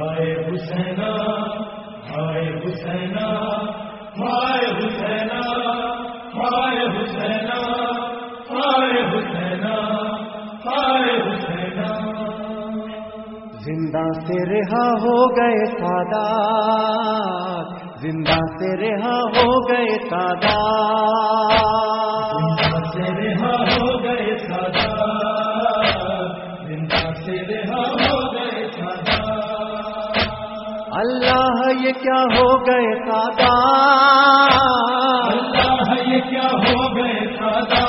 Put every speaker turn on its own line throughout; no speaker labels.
ہائے حسینا ہائے حسینا ہائے حسینا ہائے حسینا ہائے حسینا ہائے حسینا
زندہ سے رہا ہو گئے سادات زندہ سے رہا ہو گئے سادات۔
زندہ سے رہا
اللہ یہ کیا ہو گئے سادات
اللہ یہ کیا ہو گئے سادا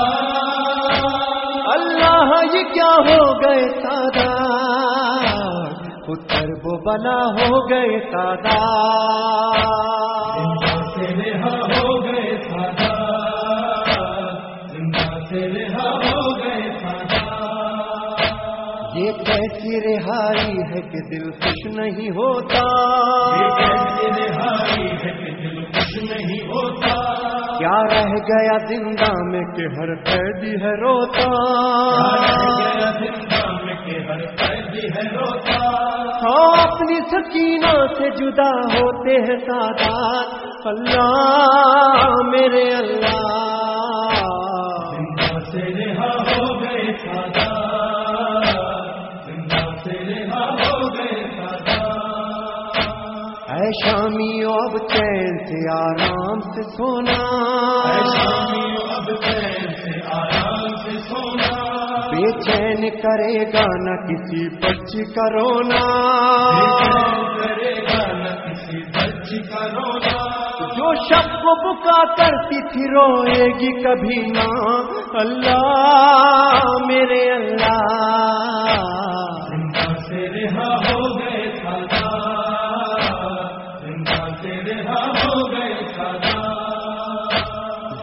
اللہ یہ کیا ہو گئے سادات پتر وہ بلا ہو گئے
رہا ہو گئے
یہ کیسی رہائی ہے کہ دل خوش نہیں ہوتا۔
یہ کیسی رہائی ہے کہ دل خوش نہیں ہوتا۔
کیا رہ گیا زندہ میں کہ ہر قیدی ہے روتا۔
زندہ میں کہ ہر قیدی ہے روتا۔
ہاں اپنی سکینہ سے جدا ہوتے ہیں سادات۔ اللہ میرے اللہ۔ اب چین سے آرام سے سونا۔
اے شامیوں اب چین سے آرام سے سونا۔
بے چین کرے گا نہ کسی بچی کا رونا۔
بے چین کرے گا نہ کسی بچی کا رونا۔
جو شب کو بکا کرتی تھی روئے گی کبھی نہ۔ اللہ میرے اللہ۔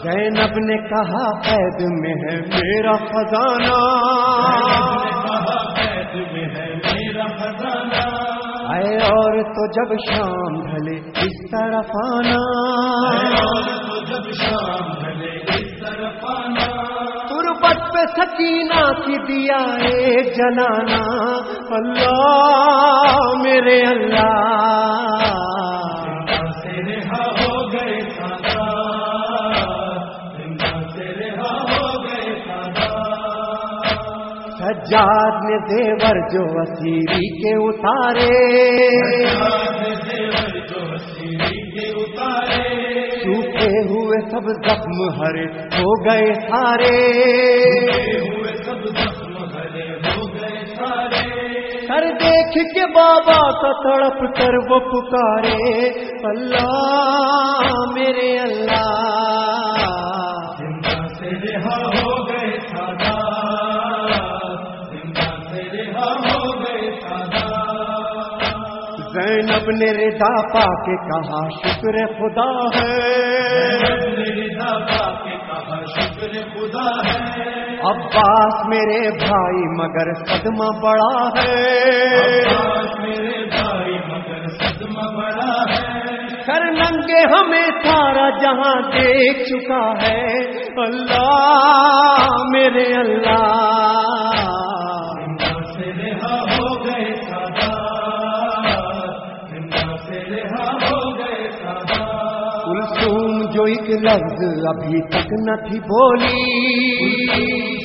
زینب نے کہا قید میں ہے میرا خزانہ.
میں ہے میرا خزانہ
اے اور تو جب شام ڈھلے اس طرف آنا
تو جب شام ڈھلے اس طرف آنا
تربت پہ سکینہ کی دیا ایک جلانا اللہ سجاد نے زیور جو اسیری کے اتارے۔
کے اتارے
سوکھے ہوئے سب زخم ہرے ہو گئے سارے۔
سب زخم ہو گئے سارے
سر دیکھ کے بابا کا تڑپ کر وہ پکارے۔ اللہ میرے اللہ۔
سے رہا
نے ردا پا کے کہا شکر خدا ہے؟
میری دادا کے کہا شکر خدا ہے؟
عباس میرے بھائی مگر صدمہ بڑا ہے۔
آج میرے بھائی مگر صدمہ بڑا ہے۔
سر ننگے ہمیں سارا جہاں دیکھ چکا ہے۔ اللہ میرے اللہ۔ کلثوم جو ایک لفظ ابھی تک نہ تھی بولی۔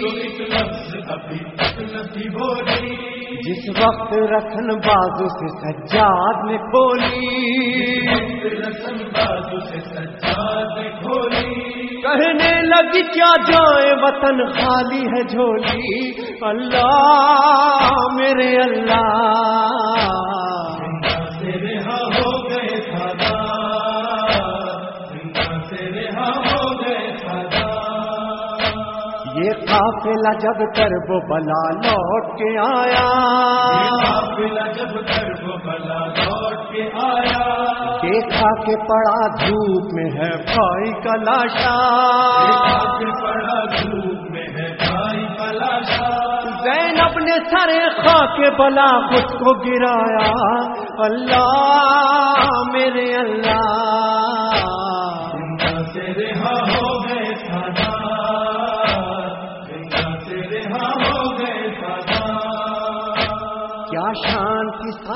جو ایک لفظ ابھی تک بولی۔
جس وقت رکھن بازو سے سجاد نے کھولی۔
رسم بازو سے سجاد کھولی۔
کہنے لگی کیا جائے وطن خالی ہے جھولی؟ اللہ قافلہ جب کر وہ بلا لوٹ کے آیا۔
قافلہ جب کر وہ بلا لوٹ کے آیا۔
دیکھا کہ پڑا دھوپ میں ہے بھائی کا لاشا۔
کے پڑا دھوپ میں ہے بھائی پلاشا
زینب نے سرے خا کے بلا خود کو گرایا۔ اللہ میرے اللہ۔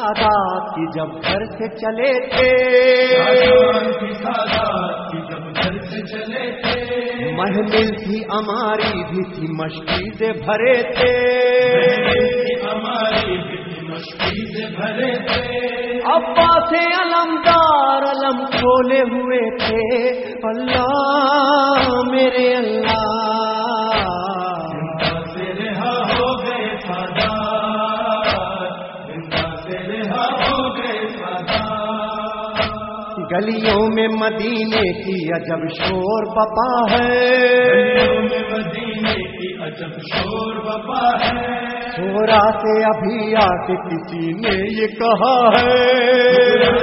سادات کی جب گھر سے چلے تھے۔
کی سادات کی جب گھر سے چلے تھے۔
محمل تھی ہماری بھی تھی مشکل سے بھرے تھے۔
ہماری بھی سے بھرے تھے۔
ابا سے علمدار علم کھولے ہوئے تھے۔ اللہ میرے اللہ گلیوں میں مدینے کی عجب شور بپا ہے۔
گلیوں میں مدینے کی عجب شور بپا ہے۔
سورا سے ابھی آ کے کسی نے یہ کہا ہے۔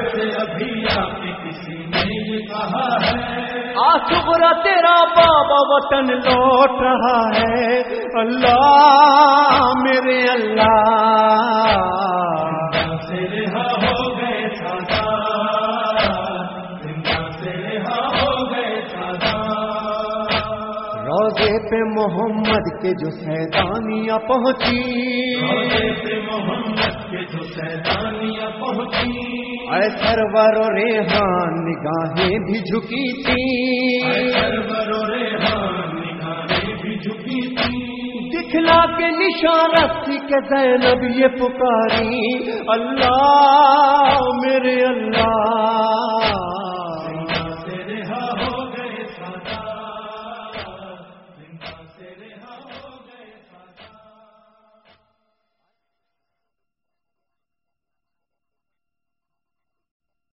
سے ابھی آپ کے کسی نے یہ کہا ہے۔
آسرا تیرا بابا وطن لوٹ رہا ہے۔ اللہ محمد کے جو سیدانیاں پہنچی۔
محمد کے جو سیدانیاں پہنچی۔
اے سرور و ریحان نگاہیں بھی جھکی تھی۔
سرور و ریحان نگاہیں بھی جھکی تھی۔
دکھلا کے نشان رکھی کے زینب یہ پکاری۔ اللہ میرے اللہ۔